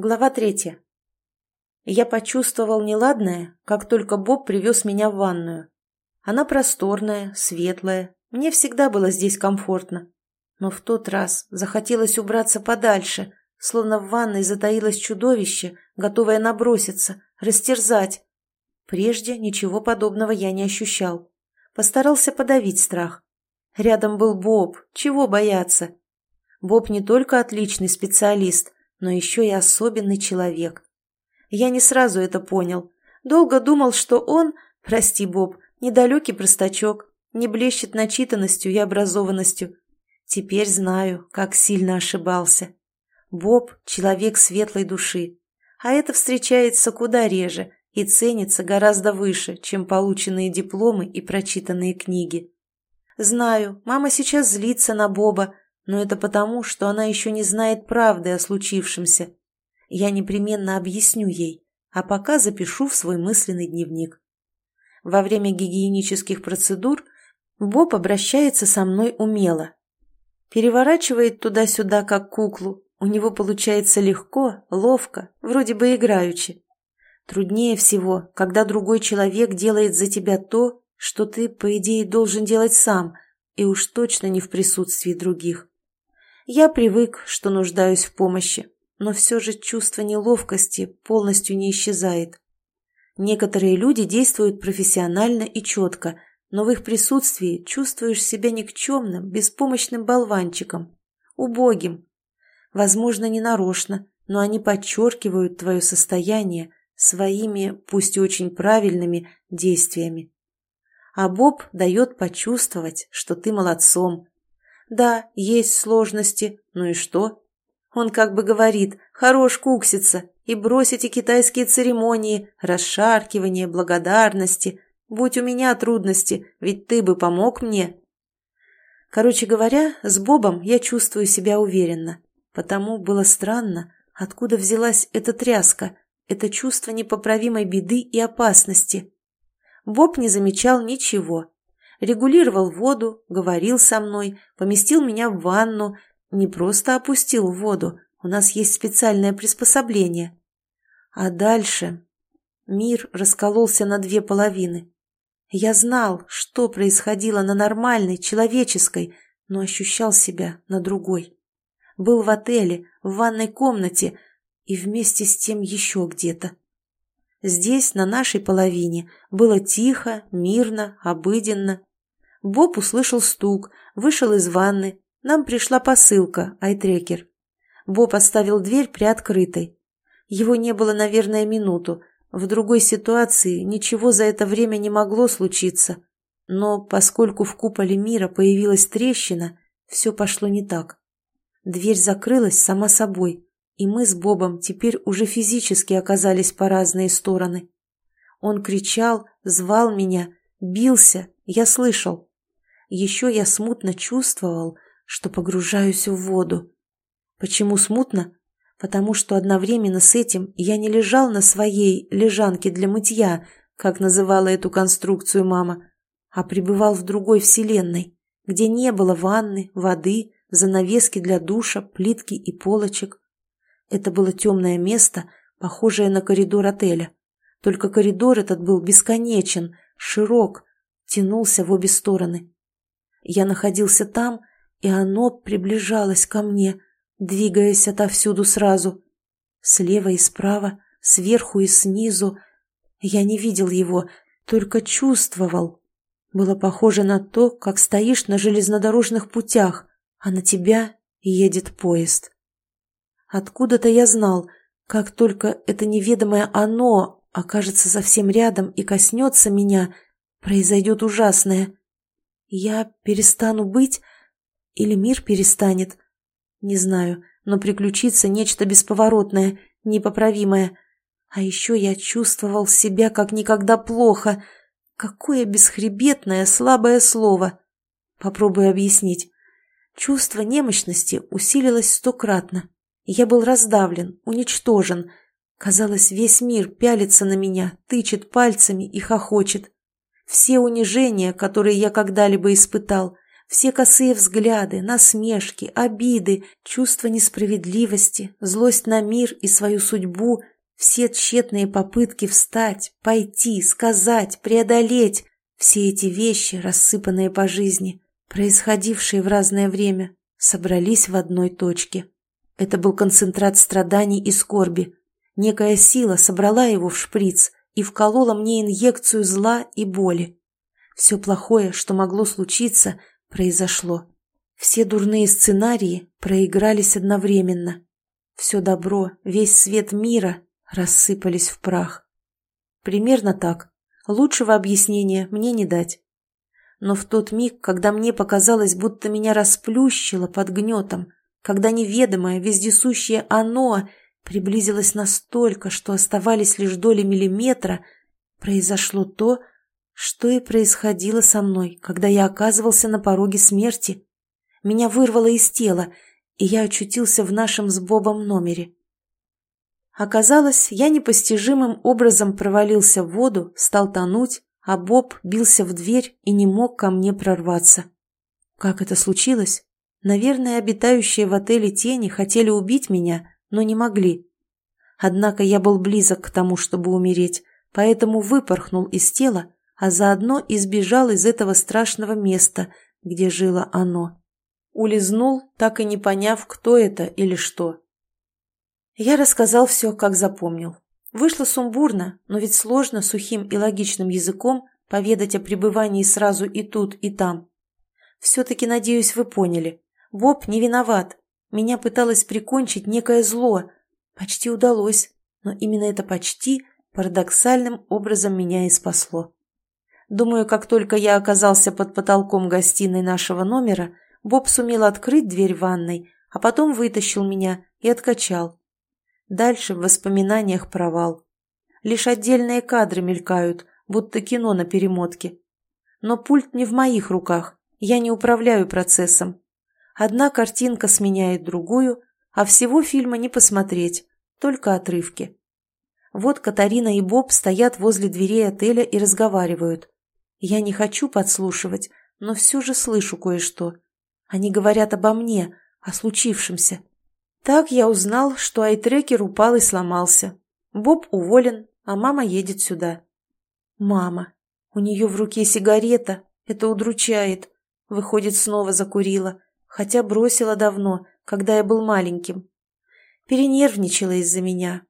Глава третья. Я почувствовал неладное, как только Боб привез меня в ванную. Она просторная, светлая, мне всегда было здесь комфортно. Но в тот раз захотелось убраться подальше, словно в ванной затаилось чудовище, готовое наброситься, растерзать. Прежде ничего подобного я не ощущал. Постарался подавить страх. Рядом был Боб, чего бояться? Боб не только отличный специалист – но еще и особенный человек. Я не сразу это понял. Долго думал, что он, прости, Боб, недалекий простачок, не блещет начитанностью и образованностью. Теперь знаю, как сильно ошибался. Боб – человек светлой души, а это встречается куда реже и ценится гораздо выше, чем полученные дипломы и прочитанные книги. Знаю, мама сейчас злится на Боба, но это потому, что она еще не знает правды о случившемся. Я непременно объясню ей, а пока запишу в свой мысленный дневник. Во время гигиенических процедур Боб обращается со мной умело. Переворачивает туда-сюда, как куклу. У него получается легко, ловко, вроде бы играючи. Труднее всего, когда другой человек делает за тебя то, что ты, по идее, должен делать сам, и уж точно не в присутствии других. Я привык, что нуждаюсь в помощи, но все же чувство неловкости полностью не исчезает. Некоторые люди действуют профессионально и четко, но в их присутствии чувствуешь себя никчемным, беспомощным болванчиком, убогим. Возможно, не нарочно, но они подчеркивают твое состояние своими, пусть и очень правильными, действиями. А Боб дает почувствовать, что ты молодцом, да, есть сложности, ну и что? Он как бы говорит, хорош кукситься, и брось эти китайские церемонии, расшаркивания, благодарности. Будь у меня трудности, ведь ты бы помог мне. Короче говоря, с Бобом я чувствую себя уверенно. Потому было странно, откуда взялась эта тряска, это чувство непоправимой беды и опасности. Боб не замечал ничего, регулировал воду, говорил со мной, поместил меня в ванну, не просто опустил в воду, у нас есть специальное приспособление. А дальше мир раскололся на две половины. Я знал, что происходило на нормальной, человеческой, но ощущал себя на другой. Был в отеле, в ванной комнате и вместе с тем еще где-то. Здесь, на нашей половине, было тихо, мирно, обыденно. Боб услышал стук, вышел из ванны. Нам пришла посылка, айтрекер. Боб оставил дверь приоткрытой. Его не было, наверное, минуту. В другой ситуации ничего за это время не могло случиться. Но поскольку в куполе мира появилась трещина, все пошло не так. Дверь закрылась сама собой, и мы с Бобом теперь уже физически оказались по разные стороны. Он кричал, звал меня, бился, я слышал. Еще я смутно чувствовал, что погружаюсь в воду. Почему смутно? Потому что одновременно с этим я не лежал на своей лежанке для мытья, как называла эту конструкцию мама, а пребывал в другой вселенной, где не было ванны, воды, занавески для душа, плитки и полочек. Это было темное место, похожее на коридор отеля. Только коридор этот был бесконечен, широк, тянулся в обе стороны. Я находился там, и оно приближалось ко мне, двигаясь отовсюду сразу. Слева и справа, сверху и снизу. Я не видел его, только чувствовал. Было похоже на то, как стоишь на железнодорожных путях, а на тебя едет поезд. Откуда-то я знал, как только это неведомое «оно» окажется совсем рядом и коснется меня, произойдет ужасное. Я перестану быть или мир перестанет? Не знаю, но приключится нечто бесповоротное, непоправимое. А еще я чувствовал себя как никогда плохо. Какое бесхребетное, слабое слово. Попробую объяснить. Чувство немощности усилилось стократно. Я был раздавлен, уничтожен. Казалось, весь мир пялится на меня, тычет пальцами и хохочет. Все унижения, которые я когда-либо испытал, Все косые взгляды, насмешки, обиды, чувство несправедливости, злость на мир и свою судьбу, все тщетные попытки встать, пойти, сказать, преодолеть, все эти вещи, рассыпанные по жизни, происходившие в разное время, собрались в одной точке. Это был концентрат страданий и скорби. Некая сила собрала его в шприц и вколола мне инъекцию зла и боли. Все плохое, что могло случиться, произошло. Все дурные сценарии проигрались одновременно. Все добро, весь свет мира рассыпались в прах. Примерно так. Лучшего объяснения мне не дать. Но в тот миг, когда мне показалось, будто меня расплющило под гнетом, когда неведомое, вездесущее «оно» приблизилось настолько, что оставались лишь доли миллиметра, произошло то, что и происходило со мной, когда я оказывался на пороге смерти. Меня вырвало из тела, и я очутился в нашем с Бобом номере. Оказалось, я непостижимым образом провалился в воду, стал тонуть, а Боб бился в дверь и не мог ко мне прорваться. Как это случилось? Наверное, обитающие в отеле тени хотели убить меня, но не могли. Однако я был близок к тому, чтобы умереть, поэтому выпорхнул из тела а заодно избежал из этого страшного места, где жило оно. Улизнул, так и не поняв, кто это или что. Я рассказал все, как запомнил. Вышло сумбурно, но ведь сложно сухим и логичным языком поведать о пребывании сразу и тут, и там. Все-таки, надеюсь, вы поняли. Боб не виноват. Меня пыталось прикончить некое зло. Почти удалось, но именно это «почти» парадоксальным образом меня и спасло. Думаю, как только я оказался под потолком гостиной нашего номера, Боб сумел открыть дверь ванной, а потом вытащил меня и откачал. Дальше в воспоминаниях провал. Лишь отдельные кадры мелькают, будто кино на перемотке. Но пульт не в моих руках, я не управляю процессом. Одна картинка сменяет другую, а всего фильма не посмотреть, только отрывки. Вот Катарина и Боб стоят возле дверей отеля и разговаривают. Я не хочу подслушивать, но все же слышу кое-что. Они говорят обо мне, о случившемся. Так я узнал, что айтрекер упал и сломался. Боб уволен, а мама едет сюда. Мама. У нее в руке сигарета. Это удручает. Выходит, снова закурила. Хотя бросила давно, когда я был маленьким. Перенервничала из-за меня.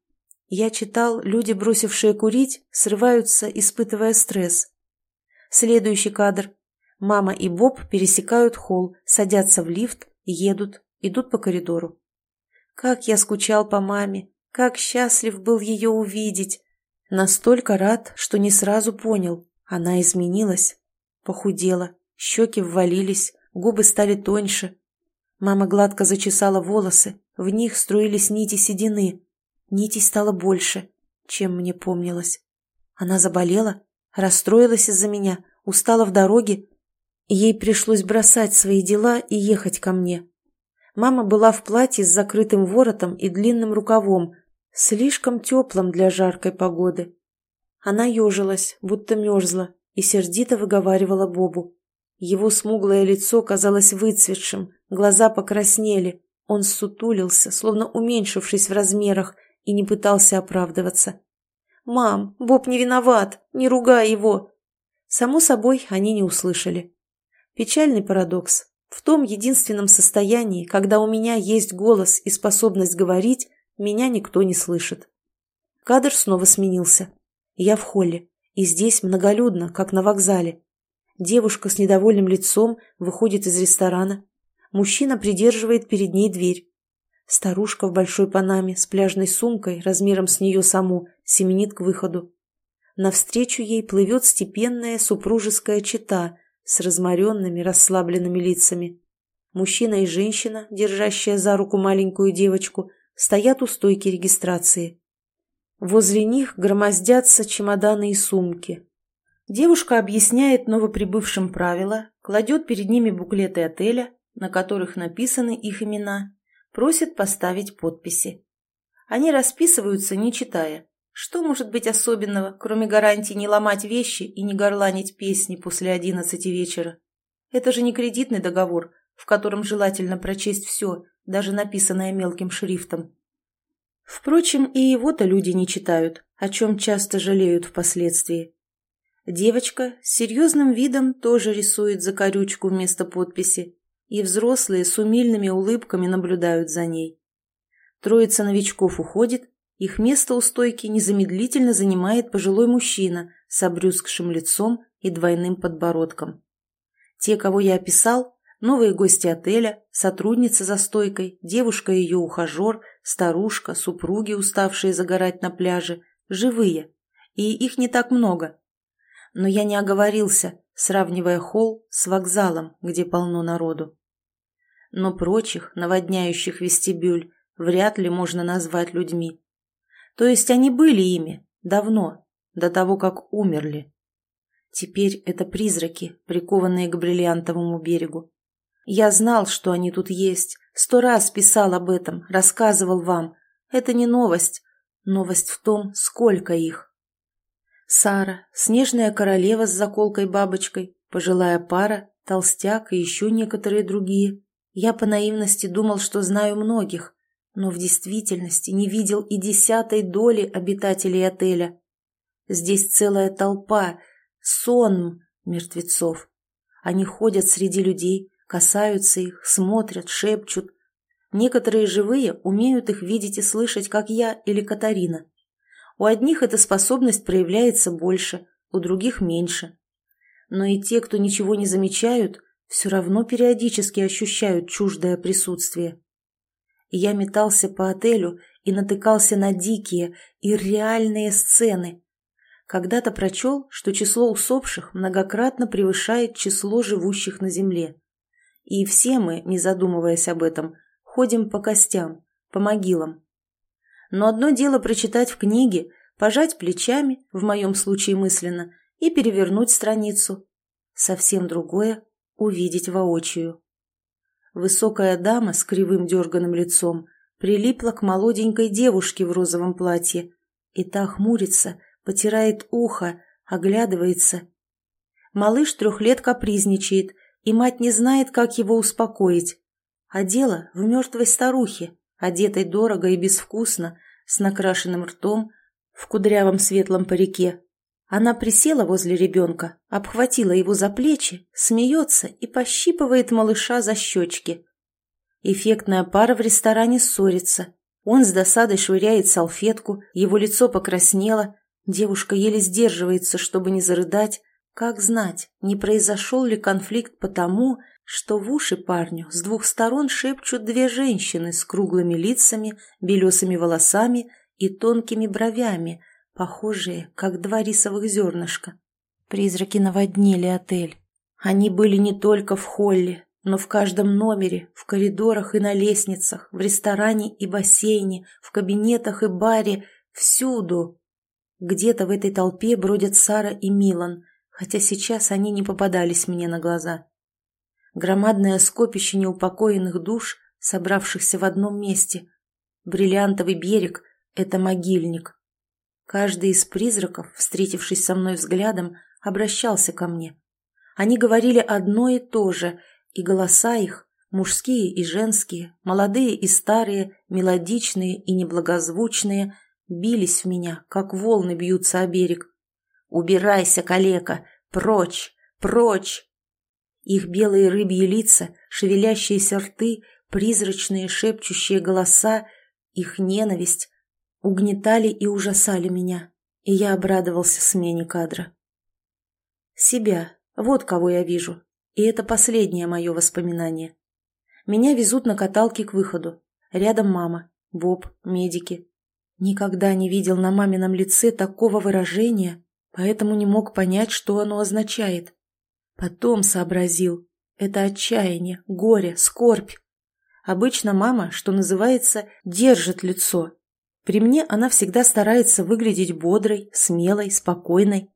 Я читал, люди, бросившие курить, срываются, испытывая стресс. Следующий кадр. Мама и Боб пересекают холл, садятся в лифт, едут, идут по коридору. Как я скучал по маме, как счастлив был ее увидеть. Настолько рад, что не сразу понял. Она изменилась, похудела, щеки ввалились, губы стали тоньше. Мама гладко зачесала волосы, в них струились нити седины. Нитей стало больше, чем мне помнилось. Она заболела? Расстроилась из-за меня, устала в дороге. Ей пришлось бросать свои дела и ехать ко мне. Мама была в платье с закрытым воротом и длинным рукавом, слишком теплым для жаркой погоды. Она ежилась, будто мерзла, и сердито выговаривала Бобу. Его смуглое лицо казалось выцветшим, глаза покраснели. Он сутулился, словно уменьшившись в размерах, и не пытался оправдываться. «Мам, Боб не виноват, не ругай его!» Само собой, они не услышали. Печальный парадокс. В том единственном состоянии, когда у меня есть голос и способность говорить, меня никто не слышит. Кадр снова сменился. Я в холле, и здесь многолюдно, как на вокзале. Девушка с недовольным лицом выходит из ресторана. Мужчина придерживает перед ней дверь. Старушка в большой панаме с пляжной сумкой размером с нее саму семенит к выходу. Навстречу ей плывет степенная супружеская чета с разморенными расслабленными лицами. Мужчина и женщина, держащая за руку маленькую девочку, стоят у стойки регистрации. Возле них громоздятся чемоданы и сумки. Девушка объясняет новоприбывшим правила, кладет перед ними буклеты отеля, на которых написаны их имена просит поставить подписи. Они расписываются, не читая. Что может быть особенного, кроме гарантии не ломать вещи и не горланить песни после одиннадцати вечера? Это же не кредитный договор, в котором желательно прочесть все, даже написанное мелким шрифтом. Впрочем, и его-то люди не читают, о чем часто жалеют впоследствии. Девочка с серьезным видом тоже рисует закорючку вместо подписи, и взрослые с умильными улыбками наблюдают за ней. Троица новичков уходит, их место у стойки незамедлительно занимает пожилой мужчина с обрюзгшим лицом и двойным подбородком. Те, кого я описал, новые гости отеля, сотрудница за стойкой, девушка и ее ухажер, старушка, супруги, уставшие загорать на пляже, живые, и их не так много. Но я не оговорился, сравнивая холл с вокзалом, где полно народу. Но прочих, наводняющих вестибюль, вряд ли можно назвать людьми. То есть они были ими, давно, до того, как умерли. Теперь это призраки, прикованные к бриллиантовому берегу. Я знал, что они тут есть, сто раз писал об этом, рассказывал вам. Это не новость. Новость в том, сколько их. Сара, снежная королева с заколкой-бабочкой, пожилая пара, толстяк и еще некоторые другие. Я по наивности думал, что знаю многих, но в действительности не видел и десятой доли обитателей отеля. Здесь целая толпа, сон мертвецов. Они ходят среди людей, касаются их, смотрят, шепчут. Некоторые живые умеют их видеть и слышать, как я или Катарина. У одних эта способность проявляется больше, у других меньше. Но и те, кто ничего не замечают, все равно периодически ощущают чуждое присутствие. я метался по отелю и натыкался на дикие и реальные сцены. Когда-то прочел, что число усопших многократно превышает число живущих на земле. И все мы, не задумываясь об этом, ходим по костям, по могилам. Но одно дело прочитать в книге, пожать плечами, в моем случае мысленно, и перевернуть страницу. Совсем другое увидеть воочию. Высокая дама с кривым дерганым лицом прилипла к молоденькой девушке в розовом платье, и та хмурится, потирает ухо, оглядывается. Малыш трех лет капризничает, и мать не знает, как его успокоить. А дело в мертвой старухе, одетой дорого и безвкусно, с накрашенным ртом, в кудрявом светлом парике, она присела возле ребенка, обхватила его за плечи, смеется и пощипывает малыша за щечки. Эффектная пара в ресторане ссорится. Он с досадой швыряет салфетку, его лицо покраснело, девушка еле сдерживается, чтобы не зарыдать. Как знать, не произошел ли конфликт потому, что в уши парню с двух сторон шепчут две женщины с круглыми лицами, белесыми волосами и тонкими бровями, похожие, как два рисовых зернышка. Призраки наводнили отель. Они были не только в холле, но в каждом номере, в коридорах и на лестницах, в ресторане и бассейне, в кабинетах и баре, всюду. Где-то в этой толпе бродят Сара и Милан, хотя сейчас они не попадались мне на глаза. Громадное скопище неупокоенных душ, собравшихся в одном месте. Бриллиантовый берег — это могильник. Каждый из призраков, встретившись со мной взглядом, обращался ко мне. Они говорили одно и то же, и голоса их, мужские и женские, молодые и старые, мелодичные и неблагозвучные, бились в меня, как волны бьются о берег. «Убирайся, калека! Прочь! Прочь!» Их белые рыбьи лица, шевелящиеся рты, призрачные шепчущие голоса, их ненависть, угнетали и ужасали меня, и я обрадовался смене кадра. Себя, вот кого я вижу, и это последнее мое воспоминание. Меня везут на каталке к выходу. Рядом мама, Боб, медики. Никогда не видел на мамином лице такого выражения, поэтому не мог понять, что оно означает. Потом сообразил. Это отчаяние, горе, скорбь. Обычно мама, что называется, держит лицо, при мне она всегда старается выглядеть бодрой, смелой, спокойной.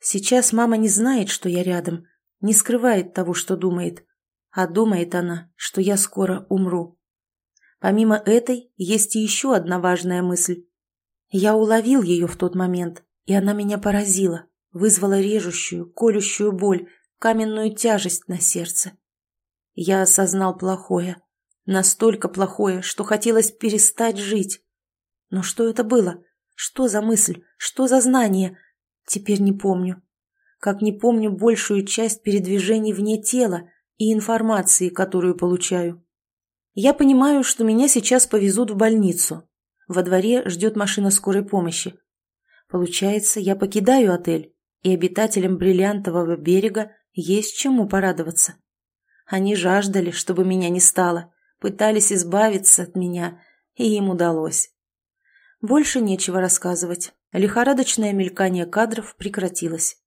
Сейчас мама не знает, что я рядом, не скрывает того, что думает. А думает она, что я скоро умру. Помимо этой, есть и еще одна важная мысль. Я уловил ее в тот момент, и она меня поразила, вызвала режущую, колющую боль, каменную тяжесть на сердце. Я осознал плохое. Настолько плохое, что хотелось перестать жить. Но что это было? Что за мысль? Что за знание? Теперь не помню. Как не помню большую часть передвижений вне тела и информации, которую получаю. Я понимаю, что меня сейчас повезут в больницу. Во дворе ждет машина скорой помощи. Получается, я покидаю отель, и обитателям бриллиантового берега есть чему порадоваться. Они жаждали, чтобы меня не стало, пытались избавиться от меня, и им удалось. Больше нечего рассказывать. Лихорадочное мелькание кадров прекратилось.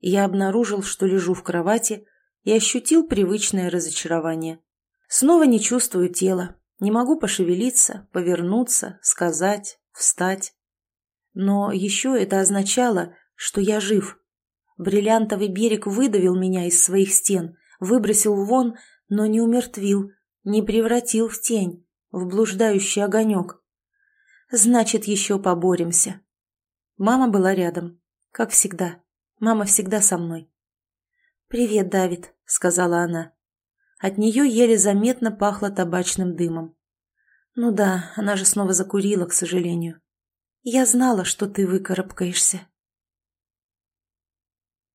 Я обнаружил, что лежу в кровати, и ощутил привычное разочарование. Снова не чувствую тела, не могу пошевелиться, повернуться, сказать, встать. Но еще это означало, что я жив. Бриллиантовый берег выдавил меня из своих стен, выбросил вон, но не умертвил, не превратил в тень, в блуждающий огонек. Значит, еще поборемся. Мама была рядом, как всегда. Мама всегда со мной. «Привет, Давид», — сказала она. От нее еле заметно пахло табачным дымом. Ну да, она же снова закурила, к сожалению. Я знала, что ты выкарабкаешься.